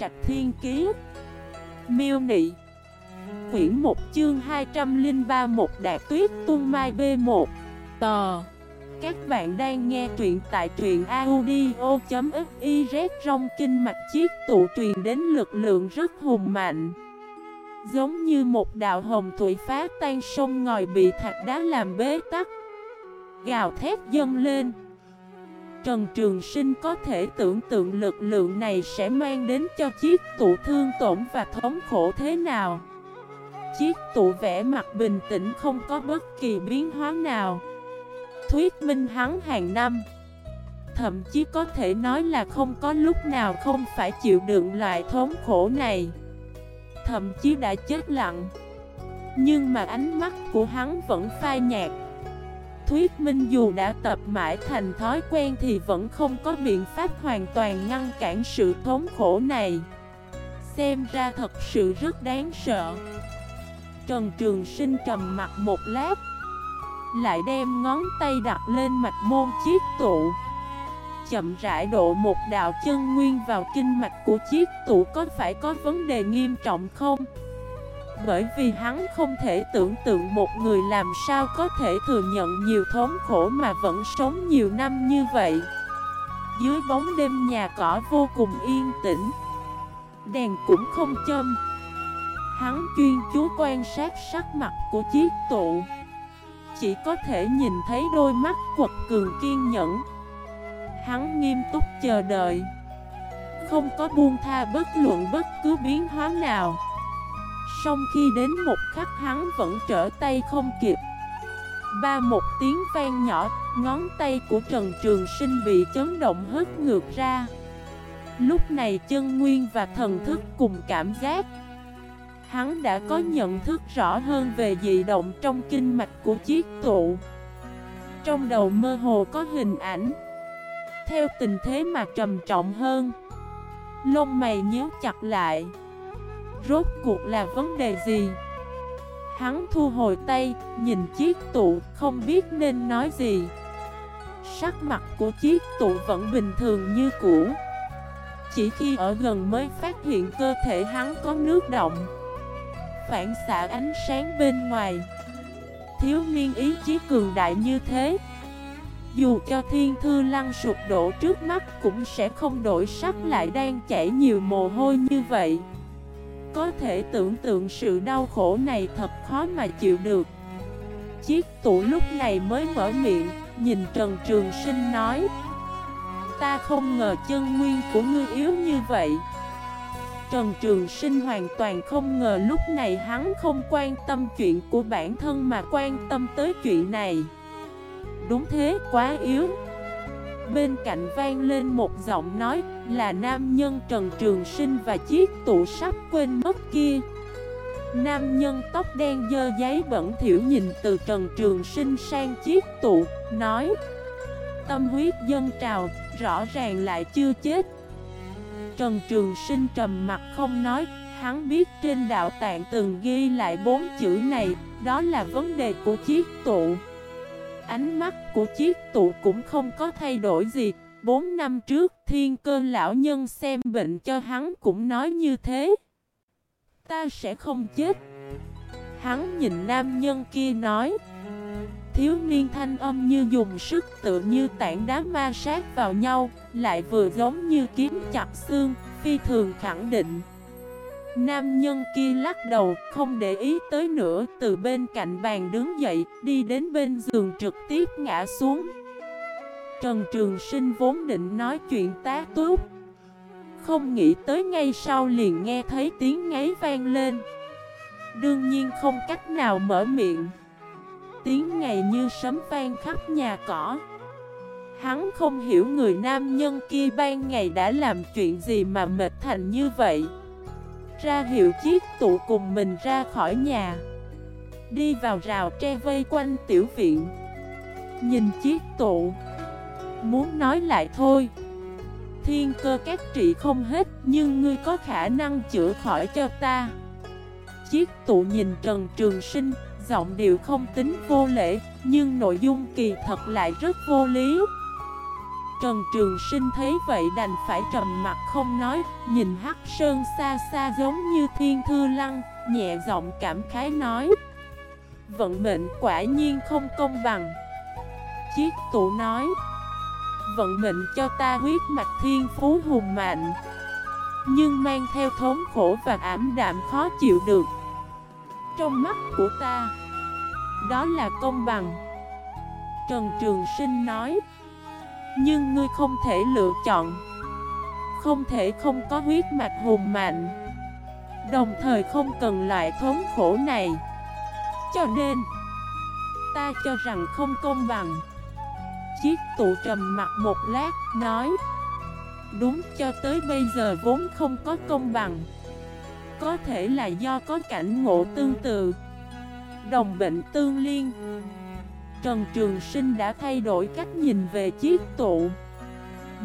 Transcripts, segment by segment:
Trạch Thiên Kiế Miêu Nị. Quyển 1 chương 203 Một Đạt Tuyết Tung Mai B1 Tò. Các bạn đang nghe truyện tại truyện audio.xyz Trong kinh mạch chiếc tụ truyền đến lực lượng rất hùng mạnh. Giống như một đạo hồng thủy phá tan sông ngòi bị thạch đá làm bế tắc. Gào thét dâng lên. Trần Trường Sinh có thể tưởng tượng lực lượng này sẽ mang đến cho chiếc tụ thương tổn và thống khổ thế nào. Chiếc tụ vẽ mặt bình tĩnh không có bất kỳ biến hóa nào. Thuyết minh hắn hàng năm. Thậm chí có thể nói là không có lúc nào không phải chịu đựng loại thống khổ này. Thậm chí đã chết lặng. Nhưng mà ánh mắt của hắn vẫn phai nhạt. Thuyết minh dù đã tập mãi thành thói quen thì vẫn không có biện pháp hoàn toàn ngăn cản sự thống khổ này. Xem ra thật sự rất đáng sợ. Trần Trường Sinh trầm mặt một lát, Lại đem ngón tay đặt lên mạch môn chiếc tụ. Chậm rãi độ một đạo chân nguyên vào kinh mạch của chiếc tụ có phải có vấn đề nghiêm trọng không? Bởi vì hắn không thể tưởng tượng một người làm sao có thể thừa nhận nhiều thống khổ mà vẫn sống nhiều năm như vậy. Dưới bóng đêm nhà cỏ vô cùng yên tĩnh. Đèn cũng không châm. Hắn chuyên chú quan sát sắc mặt của chiếc tụ. Chỉ có thể nhìn thấy đôi mắt quật cường kiên nhẫn. Hắn nghiêm túc chờ đợi. Không có buông tha bất luận bất cứ biến hóa nào. Xong khi đến một khắc hắn vẫn trở tay không kịp. Ba một tiếng vang nhỏ, Ngón tay của Trần Trường Sinh bị chấn động hất ngược ra. Lúc này chân nguyên và thần thức cùng cảm giác. Hắn đã có nhận thức rõ hơn về dị động trong kinh mạch của chiếc tụ. Trong đầu mơ hồ có hình ảnh. Theo tình thế mà trầm trọng hơn. Lông mày nhíu chặt lại. Rốt cuộc là vấn đề gì? Hắn thu hồi tay, nhìn chiếc tụ, không biết nên nói gì. Sắc mặt của chiếc tụ vẫn bình thường như cũ. Chỉ khi ở gần mới phát hiện cơ thể hắn có nước động. Phản xạ ánh sáng bên ngoài. Thiếu niên ý chí cường đại như thế. Dù cho thiên thư lăng sụp đổ trước mắt cũng sẽ không đổi sắc lại đang chảy nhiều mồ hôi như vậy có thể tưởng tượng sự đau khổ này thật khó mà chịu được. Chiếc tủ lúc này mới mở miệng, Nhìn Trần Trường Sinh nói, Ta không ngờ chân nguyên của ngươi yếu như vậy. Trần Trường Sinh hoàn toàn không ngờ lúc này hắn không quan tâm chuyện của bản thân mà quan tâm tới chuyện này. Đúng thế, quá yếu. Bên cạnh vang lên một giọng nói là nam nhân Trần Trường Sinh và chiếc tủ sắp quên mất kia. Nam nhân tóc đen dơ giấy bẩn thiểu nhìn từ Trần Trường Sinh sang chiếc tụ, nói Tâm huyết dân trào, rõ ràng lại chưa chết. Trần Trường Sinh trầm mặt không nói Hắn biết trên đạo tạng từng ghi lại bốn chữ này Đó là vấn đề của chiếc tụ Ánh mắt của chiếc tụ cũng không có thay đổi gì. Bốn năm trước, thiên cơ lão nhân xem bệnh cho hắn cũng nói như thế. Ta sẽ không chết. Hắn nhìn nam nhân kia nói. Thiếu niên thanh âm như dùng sức tự như tảng đá ma sát vào nhau, Lại vừa giống như kiếm chặt xương, Phi thường khẳng định. Nam nhân kia lắc đầu, không để ý tới nữa, từ bên cạnh bàn đứng dậy, đi đến bên giường trực tiếp ngã xuống. Trần Trường Sinh vốn định nói chuyện tá túc. Không nghĩ tới ngay sau liền nghe thấy tiếng ngáy vang lên. Đương nhiên không cách nào mở miệng. Tiếng ngày như sấm vang khắp nhà cỏ. Hắn không hiểu người nam nhân kia ban ngày đã làm chuyện gì mà mệt thành như vậy ra hiệu chiếc tụ cùng mình ra khỏi nhà. Đi vào rào tre vây quanh tiểu viện. Nhìn chiếc tụ Muốn nói lại thôi. Thiên cơ các trị không hết, Nhưng ngươi có khả năng chữa khỏi cho ta. Chiếc tụ nhìn Trần Trường Sinh, Giọng điệu không tính vô lễ, Nhưng nội dung kỳ thật lại rất vô lý. Trần Trường Sinh thấy vậy đành phải trầm mặt không nói, Nhìn Hắc Sơn xa xa giống như thiên thư lăng, Nhẹ giọng cảm khái nói, Vận mệnh quả nhiên không công bằng. Chiếc tụ nói, Vận mệnh cho ta huyết mạch thiên phú hùng mạnh, Nhưng mang theo thống khổ và ảm đạm khó chịu được. Trong mắt của ta, Đó là công bằng. Trần Trường Sinh nói nhưng ngươi không thể lựa chọn. Không thể không có huyết mạch hùng mạnh. Đồng thời không cần loại thống khổ này. Cho nên, Ta cho rằng không công bằng. Chiếc tụ trầm mặt một lát, Nói, Đúng, cho tới bây giờ vốn không có công bằng. Có thể là do có cảnh ngộ tương tự. Đồng bệnh tương liên. Trần Trường Sinh đã thay đổi cách nhìn về chiếc tụ.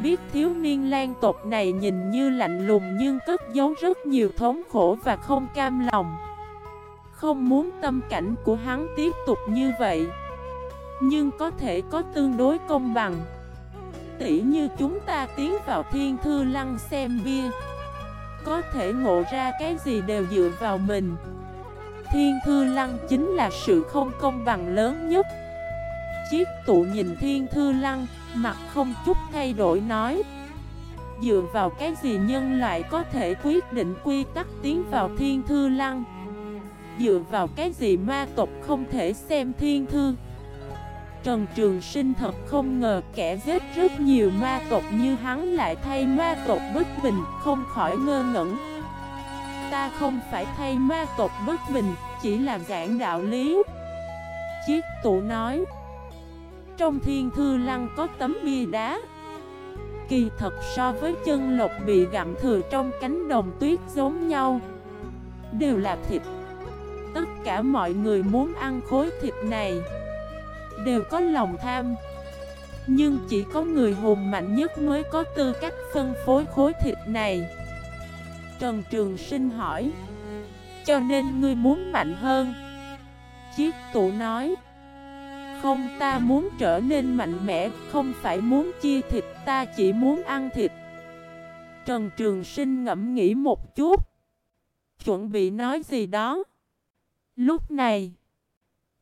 Biết thiếu niên lan tộc này nhìn như lạnh lùng nhưng cất giấu rất nhiều thống khổ và không cam lòng. Không muốn tâm cảnh của hắn tiếp tục như vậy. Nhưng có thể có tương đối công bằng. Tỉ như chúng ta tiến vào thiên thư lăng xem bia. Có thể ngộ ra cái gì đều dựa vào mình. Thiên thư lăng chính là sự không công bằng lớn nhất chiếc tụ nhìn thiên thư lăng, mặt không chút thay đổi nói Dựa vào cái gì nhân loại có thể quyết định quy tắc tiến vào thiên thư lăng Dựa vào cái gì ma tộc không thể xem thiên thư Trần Trường Sinh thật không ngờ kẻ giết rất nhiều ma tộc như hắn lại thay ma tộc bất bình, không khỏi ngơ ngẩn. Ta không phải thay ma tộc bất bình, chỉ là giảng đạo lý. Chiếc tụ nói. Trong thiên thư lăng có tấm bia đá. Kỳ thật so với chân lộc bị gặm thừa trong cánh đồng tuyết giống nhau, Đều là thịt. Tất cả mọi người muốn ăn khối thịt này, Đều có lòng tham. Nhưng chỉ có người hùng mạnh nhất mới có tư cách phân phối khối thịt này. Trần Trường Sinh hỏi, Cho nên ngươi muốn mạnh hơn? Chiếc tụ nói không? Ta muốn trở nên mạnh mẽ, Không phải muốn chia thịt, ta chỉ muốn ăn thịt. Trần Trường Sinh ngẫm nghĩ một chút. Chuẩn bị nói gì đó? Lúc này,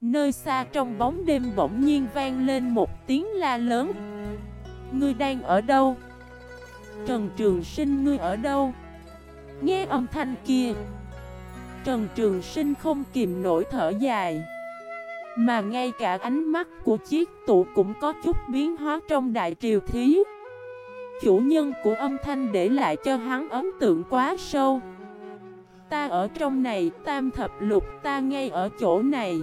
Nơi xa trong bóng đêm bỗng nhiên vang lên một tiếng la lớn. Ngươi đang ở đâu? Trần Trường Sinh, ngươi ở đâu? Nghe âm thanh kia. Trần Trường Sinh không kìm nổi thở dài mà ngay cả ánh mắt của chiếc tụ cũng có chút biến hóa trong đại triều thí. Chủ nhân của âm thanh để lại cho hắn ấn tượng quá sâu. Ta ở trong này, tam thập lục ta ngay ở chỗ này.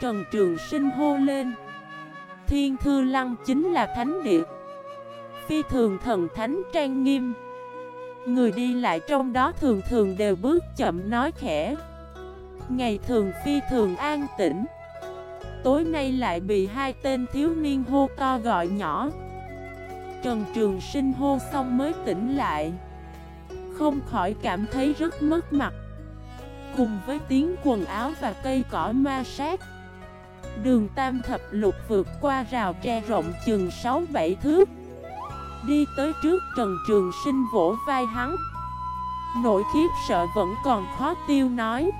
Trần Trường Sinh hô lên. Thiên Thư Lăng chính là thánh địa. Phi thường thần thánh trang nghiêm. Người đi lại trong đó thường thường đều bước chậm nói khẽ. Ngày thường phi thường an tĩnh. Tối nay lại bị hai tên thiếu niên hô to gọi nhỏ. Trần Trường Sinh hô xong mới tỉnh lại. Không khỏi cảm thấy rất mất mặt. Cùng với tiếng quần áo và cây cỏ ma sát, Đường Tam Thập Lục vượt qua rào tre rộng chừng 6-7 thước. Đi tới trước Trần Trường Sinh vỗ vai hắn. Nỗi khiếp sợ vẫn còn khó tiêu nói.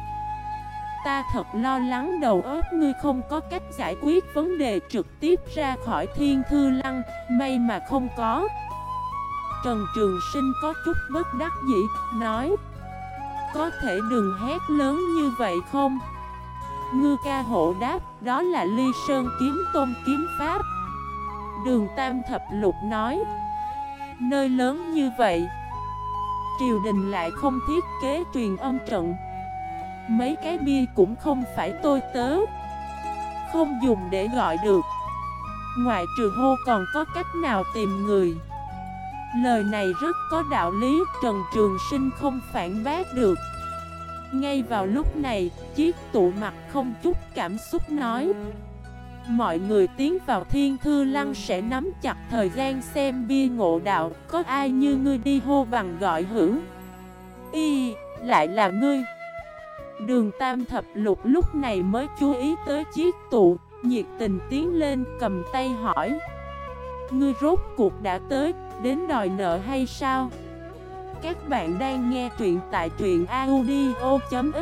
Ta thật lo lắng đầu óc ngươi không có cách giải quyết vấn đề trực tiếp ra khỏi thiên thư lăng, may mà không có. Trần Trường Sinh có chút bất đắc dĩ, nói Có thể đừng hét lớn như vậy không? Ngư ca hộ đáp, đó là ly sơn kiếm tôn kiếm pháp Đường Tam Thập Lục nói Nơi lớn như vậy Triều đình lại không thiết kế truyền âm trận Mấy cái bia cũng không phải tôi tớ. Không dùng để gọi được. Ngoại trừ hô còn có cách nào tìm người? Lời này rất có đạo lý Trần Trường Sinh không phản bác được. Ngay vào lúc này Chiếc tụ mặt không chút cảm xúc nói Mọi người tiến vào thiên thư lăng sẽ nắm chặt thời gian xem bia ngộ đạo Có ai như ngươi đi hô bằng gọi hữu Y, lại là ngươi. Đường tam thập lục lúc này mới chú ý tới chiếc tụ Nhiệt tình tiến lên cầm tay hỏi Ngươi rốt cuộc đã tới, đến đòi nợ hay sao? Các bạn đang nghe truyện tại truyện audio.fif